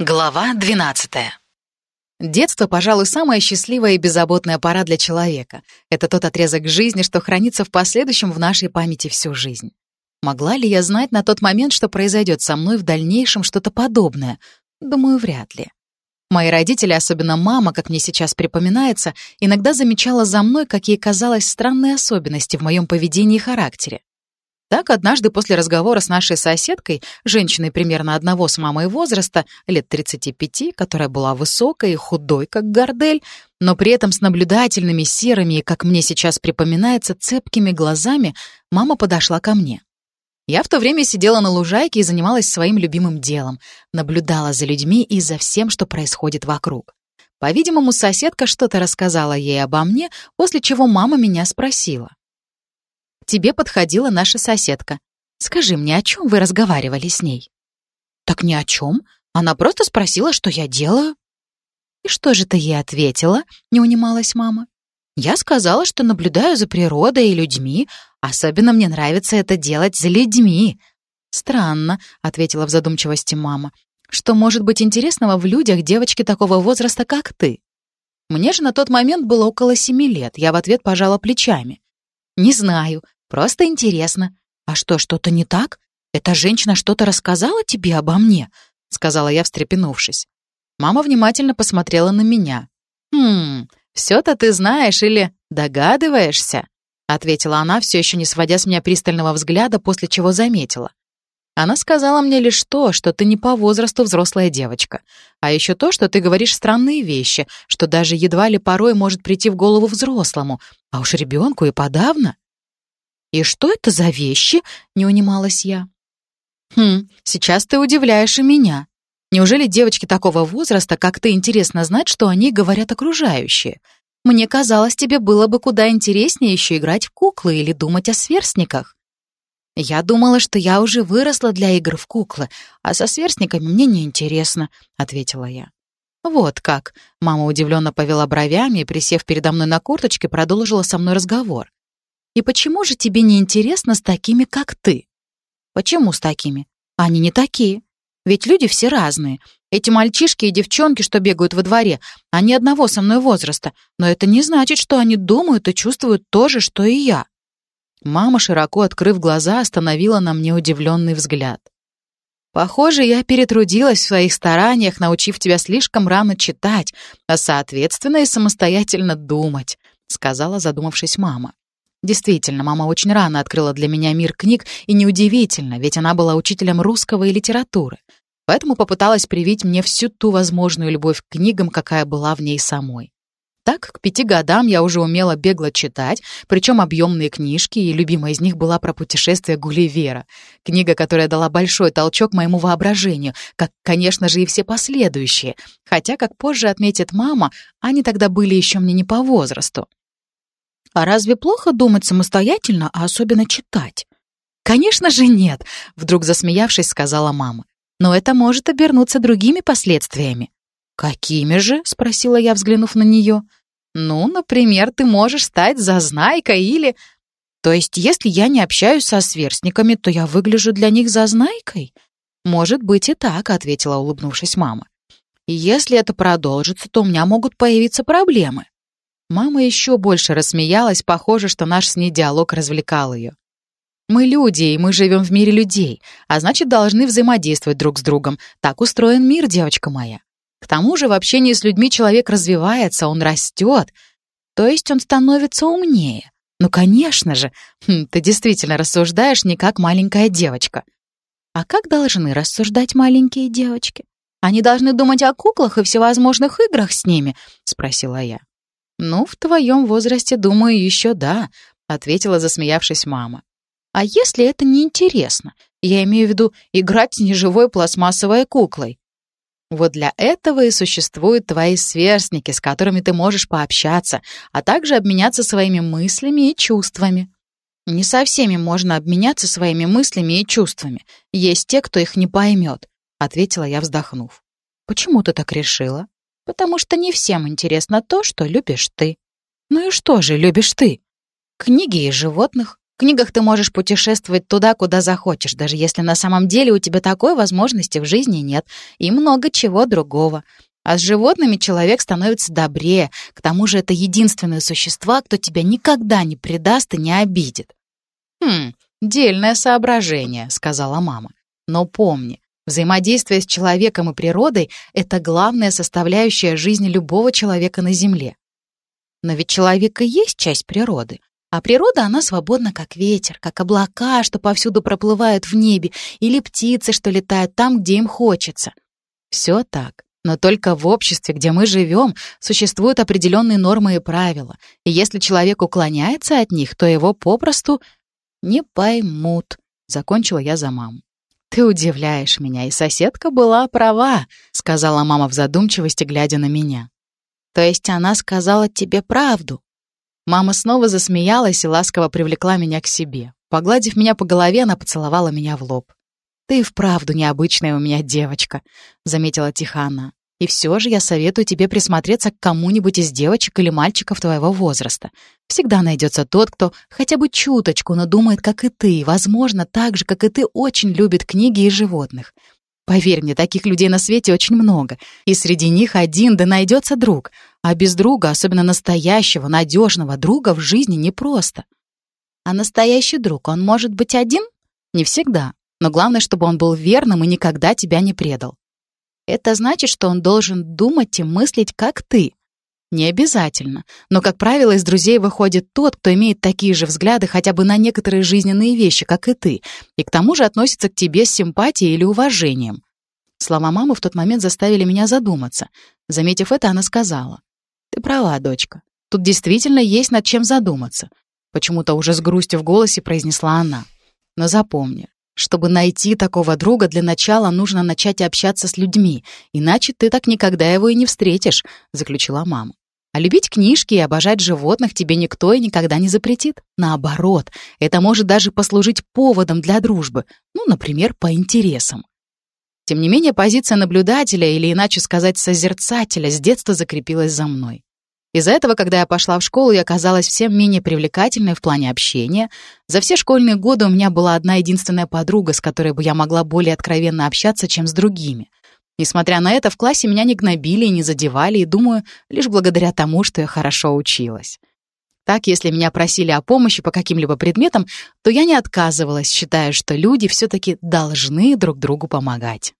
Глава 12. Детство, пожалуй, самая счастливая и беззаботная пора для человека. Это тот отрезок жизни, что хранится в последующем в нашей памяти всю жизнь. Могла ли я знать на тот момент, что произойдет со мной в дальнейшем что-то подобное? Думаю, вряд ли. Мои родители, особенно мама, как мне сейчас припоминается, иногда замечала за мной, какие казалось странные особенности в моем поведении и характере. Так, однажды после разговора с нашей соседкой, женщиной примерно одного с мамой возраста, лет 35, которая была высокой и худой, как гордель, но при этом с наблюдательными серыми и, как мне сейчас припоминается, цепкими глазами, мама подошла ко мне. Я в то время сидела на лужайке и занималась своим любимым делом, наблюдала за людьми и за всем, что происходит вокруг. По-видимому, соседка что-то рассказала ей обо мне, после чего мама меня спросила тебе подходила наша соседка. Скажи мне, о чем вы разговаривали с ней?» «Так ни о чем. Она просто спросила, что я делаю». «И что же ты ей ответила?» — не унималась мама. «Я сказала, что наблюдаю за природой и людьми. Особенно мне нравится это делать за людьми». «Странно», — ответила в задумчивости мама. «Что может быть интересного в людях девочки такого возраста, как ты?» Мне же на тот момент было около семи лет. Я в ответ пожала плечами. «Не знаю. Просто интересно. А что, что-то не так? Эта женщина что-то рассказала тебе обо мне?» — сказала я, встрепенувшись. Мама внимательно посмотрела на меня. «Хм, все-то ты знаешь или догадываешься?» — ответила она, все еще не сводя с меня пристального взгляда, после чего заметила. Она сказала мне лишь то, что ты не по возрасту взрослая девочка, а еще то, что ты говоришь странные вещи, что даже едва ли порой может прийти в голову взрослому, а уж ребенку и подавно. «И что это за вещи?» — не унималась я. «Хм, сейчас ты удивляешь и меня. Неужели девочки такого возраста, как ты, интересно знать, что они говорят окружающие? Мне казалось, тебе было бы куда интереснее еще играть в куклы или думать о сверстниках». «Я думала, что я уже выросла для игр в куклы, а со сверстниками мне неинтересно», — ответила я. «Вот как!» — мама удивленно повела бровями и, присев передо мной на курточке, продолжила со мной разговор. И почему же тебе не интересно с такими, как ты? Почему с такими? Они не такие. Ведь люди все разные. Эти мальчишки и девчонки, что бегают во дворе, они одного со мной возраста, но это не значит, что они думают и чувствуют то же, что и я. Мама, широко открыв глаза, остановила на мне удивленный взгляд. Похоже, я перетрудилась в своих стараниях, научив тебя слишком рано читать, а, соответственно, и самостоятельно думать, сказала, задумавшись мама. Действительно, мама очень рано открыла для меня мир книг, и неудивительно, ведь она была учителем русского и литературы. Поэтому попыталась привить мне всю ту возможную любовь к книгам, какая была в ней самой. Так, к пяти годам я уже умела бегло читать, причем объемные книжки, и любимая из них была про путешествие Гулливера. Книга, которая дала большой толчок моему воображению, как, конечно же, и все последующие. Хотя, как позже отметит мама, они тогда были еще мне не по возрасту. А разве плохо думать самостоятельно, а особенно читать? Конечно же нет, вдруг засмеявшись, сказала мама. Но это может обернуться другими последствиями. Какими же? спросила я, взглянув на нее. Ну, например, ты можешь стать зазнайкой или... То есть, если я не общаюсь со сверстниками, то я выгляжу для них зазнайкой? Может быть и так, ответила, улыбнувшись мама. Если это продолжится, то у меня могут появиться проблемы. Мама еще больше рассмеялась, похоже, что наш с ней диалог развлекал ее. «Мы люди, и мы живем в мире людей, а значит, должны взаимодействовать друг с другом. Так устроен мир, девочка моя. К тому же в общении с людьми человек развивается, он растет, то есть он становится умнее. Ну, конечно же, хм, ты действительно рассуждаешь не как маленькая девочка. А как должны рассуждать маленькие девочки? Они должны думать о куклах и всевозможных играх с ними, спросила я. «Ну, в твоем возрасте, думаю, еще да», — ответила, засмеявшись мама. «А если это неинтересно? Я имею в виду играть с неживой пластмассовой куклой. Вот для этого и существуют твои сверстники, с которыми ты можешь пообщаться, а также обменяться своими мыслями и чувствами. Не со всеми можно обменяться своими мыслями и чувствами. Есть те, кто их не поймет, ответила я, вздохнув. Почему ты так решила? Потому что не всем интересно то, что любишь ты. Ну и что же любишь ты? Книги и животных, В книгах ты можешь путешествовать туда, куда захочешь, даже если на самом деле у тебя такой возможности в жизни нет, и много чего другого. А с животными человек становится добрее, к тому же это единственные существа, кто тебя никогда не предаст и не обидит. «Хм, дельное соображение», — сказала мама. «Но помни, взаимодействие с человеком и природой — это главная составляющая жизни любого человека на Земле. Но ведь человек и есть часть природы. А природа, она свободна, как ветер, как облака, что повсюду проплывают в небе, или птицы, что летают там, где им хочется. Все так. Но только в обществе, где мы живем, существуют определенные нормы и правила, и если человек уклоняется от них, то его попросту не поймут. Закончила я за маму. «Ты удивляешь меня, и соседка была права», — сказала мама в задумчивости, глядя на меня. «То есть она сказала тебе правду?» Мама снова засмеялась и ласково привлекла меня к себе. Погладив меня по голове, она поцеловала меня в лоб. «Ты вправду необычная у меня девочка», — заметила тихо она. «И все же я советую тебе присмотреться к кому-нибудь из девочек или мальчиков твоего возраста. Всегда найдется тот, кто хотя бы чуточку, но думает, как и ты, возможно, так же, как и ты, очень любит книги и животных. Поверь мне, таких людей на свете очень много, и среди них один да найдется друг, а без друга, особенно настоящего, надежного друга, в жизни непросто. А настоящий друг, он может быть один? Не всегда, но главное, чтобы он был верным и никогда тебя не предал. Это значит, что он должен думать и мыслить, как ты. Не обязательно, но, как правило, из друзей выходит тот, кто имеет такие же взгляды хотя бы на некоторые жизненные вещи, как и ты, и к тому же относится к тебе с симпатией или уважением. Слова мамы в тот момент заставили меня задуматься. Заметив это, она сказала. «Ты права, дочка. Тут действительно есть над чем задуматься». Почему-то уже с грустью в голосе произнесла она. «Но запомни, чтобы найти такого друга, для начала нужно начать общаться с людьми, иначе ты так никогда его и не встретишь», — заключила мама. А любить книжки и обожать животных тебе никто и никогда не запретит. Наоборот, это может даже послужить поводом для дружбы, ну, например, по интересам. Тем не менее, позиция наблюдателя, или иначе сказать, созерцателя, с детства закрепилась за мной. Из-за этого, когда я пошла в школу, я оказалась всем менее привлекательной в плане общения. За все школьные годы у меня была одна единственная подруга, с которой бы я могла более откровенно общаться, чем с другими. Несмотря на это, в классе меня не гнобили и не задевали, и, думаю, лишь благодаря тому, что я хорошо училась. Так, если меня просили о помощи по каким-либо предметам, то я не отказывалась, считая, что люди все-таки должны друг другу помогать.